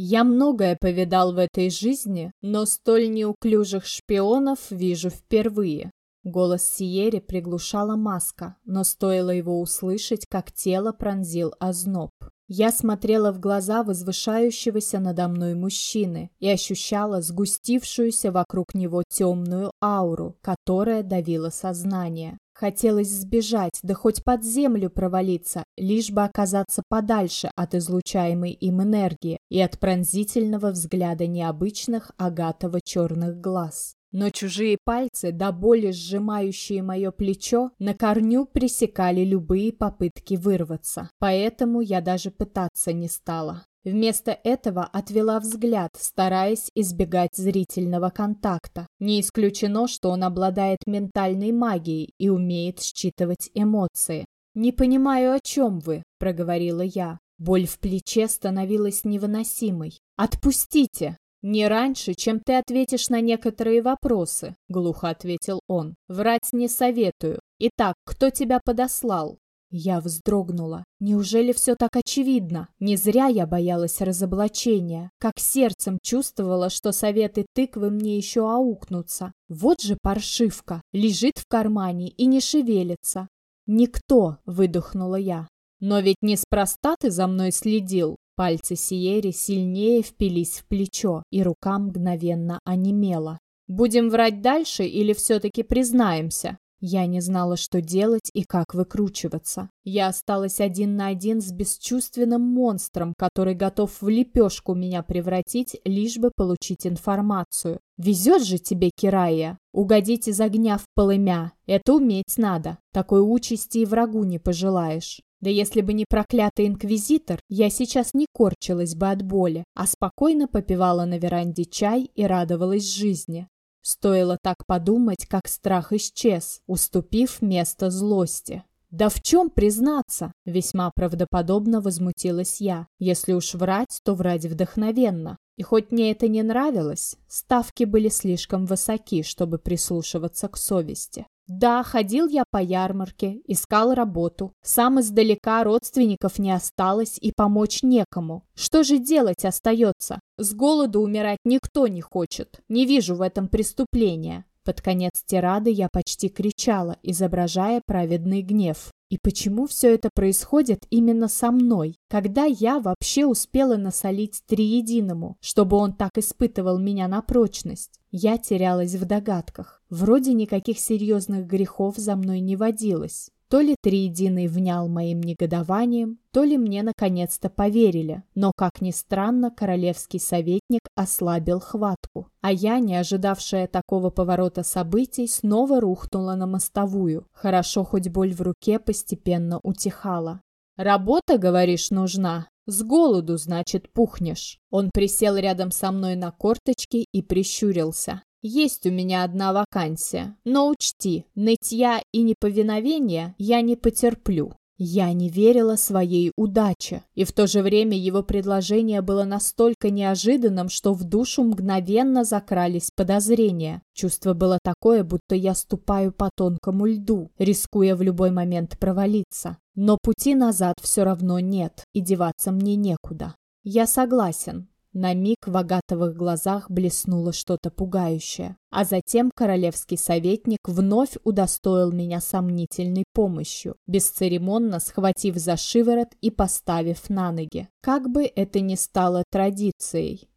Я многое повидал в этой жизни, но столь неуклюжих шпионов вижу впервые. Голос Сиери приглушала маска, но стоило его услышать, как тело пронзил озноб. Я смотрела в глаза возвышающегося надо мной мужчины и ощущала сгустившуюся вокруг него темную ауру, которая давила сознание. Хотелось сбежать, да хоть под землю провалиться, лишь бы оказаться подальше от излучаемой им энергии и от пронзительного взгляда необычных агатово-черных глаз. Но чужие пальцы, до боли сжимающие мое плечо, на корню пресекали любые попытки вырваться. Поэтому я даже пытаться не стала. Вместо этого отвела взгляд, стараясь избегать зрительного контакта. Не исключено, что он обладает ментальной магией и умеет считывать эмоции. «Не понимаю, о чем вы», — проговорила я. Боль в плече становилась невыносимой. «Отпустите!» «Не раньше, чем ты ответишь на некоторые вопросы», — глухо ответил он. «Врать не советую. Итак, кто тебя подослал?» Я вздрогнула. Неужели все так очевидно? Не зря я боялась разоблачения. Как сердцем чувствовала, что советы тыквы мне еще аукнутся. Вот же паршивка. Лежит в кармане и не шевелится. «Никто!» — выдохнула я. «Но ведь неспроста ты за мной следил!» Пальцы Сиери сильнее впились в плечо, и рука мгновенно онемела. «Будем врать дальше или все-таки признаемся?» Я не знала, что делать и как выкручиваться. Я осталась один на один с бесчувственным монстром, который готов в лепешку меня превратить, лишь бы получить информацию. Везет же тебе, Кирая! Угодить из огня в полымя. Это уметь надо. Такой участи и врагу не пожелаешь. Да если бы не проклятый инквизитор, я сейчас не корчилась бы от боли, а спокойно попивала на веранде чай и радовалась жизни. Стоило так подумать, как страх исчез, уступив место злости. «Да в чем признаться?» – весьма правдоподобно возмутилась я. «Если уж врать, то врать вдохновенно. И хоть мне это не нравилось, ставки были слишком высоки, чтобы прислушиваться к совести. Да, ходил я по ярмарке, искал работу. Сам издалека родственников не осталось и помочь некому. Что же делать остается? С голоду умирать никто не хочет. Не вижу в этом преступления. Под конец тирады я почти кричала, изображая праведный гнев. И почему все это происходит именно со мной? Когда я вообще успела насолить Триединому, чтобы он так испытывал меня на прочность? Я терялась в догадках. Вроде никаких серьезных грехов за мной не водилось. То ли Триединый внял моим негодованием, то ли мне наконец-то поверили. Но, как ни странно, королевский советник ослабил хватку. А я, не ожидавшая такого поворота событий, снова рухнула на мостовую. Хорошо, хоть боль в руке постепенно утихала. «Работа, говоришь, нужна?» «С голоду, значит, пухнешь». Он присел рядом со мной на корточки и прищурился. Есть у меня одна вакансия, но учти, нытья и неповиновения я не потерплю. Я не верила своей удаче, и в то же время его предложение было настолько неожиданным, что в душу мгновенно закрались подозрения. Чувство было такое, будто я ступаю по тонкому льду, рискуя в любой момент провалиться. Но пути назад все равно нет, и деваться мне некуда. Я согласен, на миг в агатовых глазах блеснуло что-то пугающее, а затем королевский советник вновь удостоил меня сомнительной помощью, бесцеремонно схватив за шиворот и поставив на ноги. Как бы это ни стало традицией,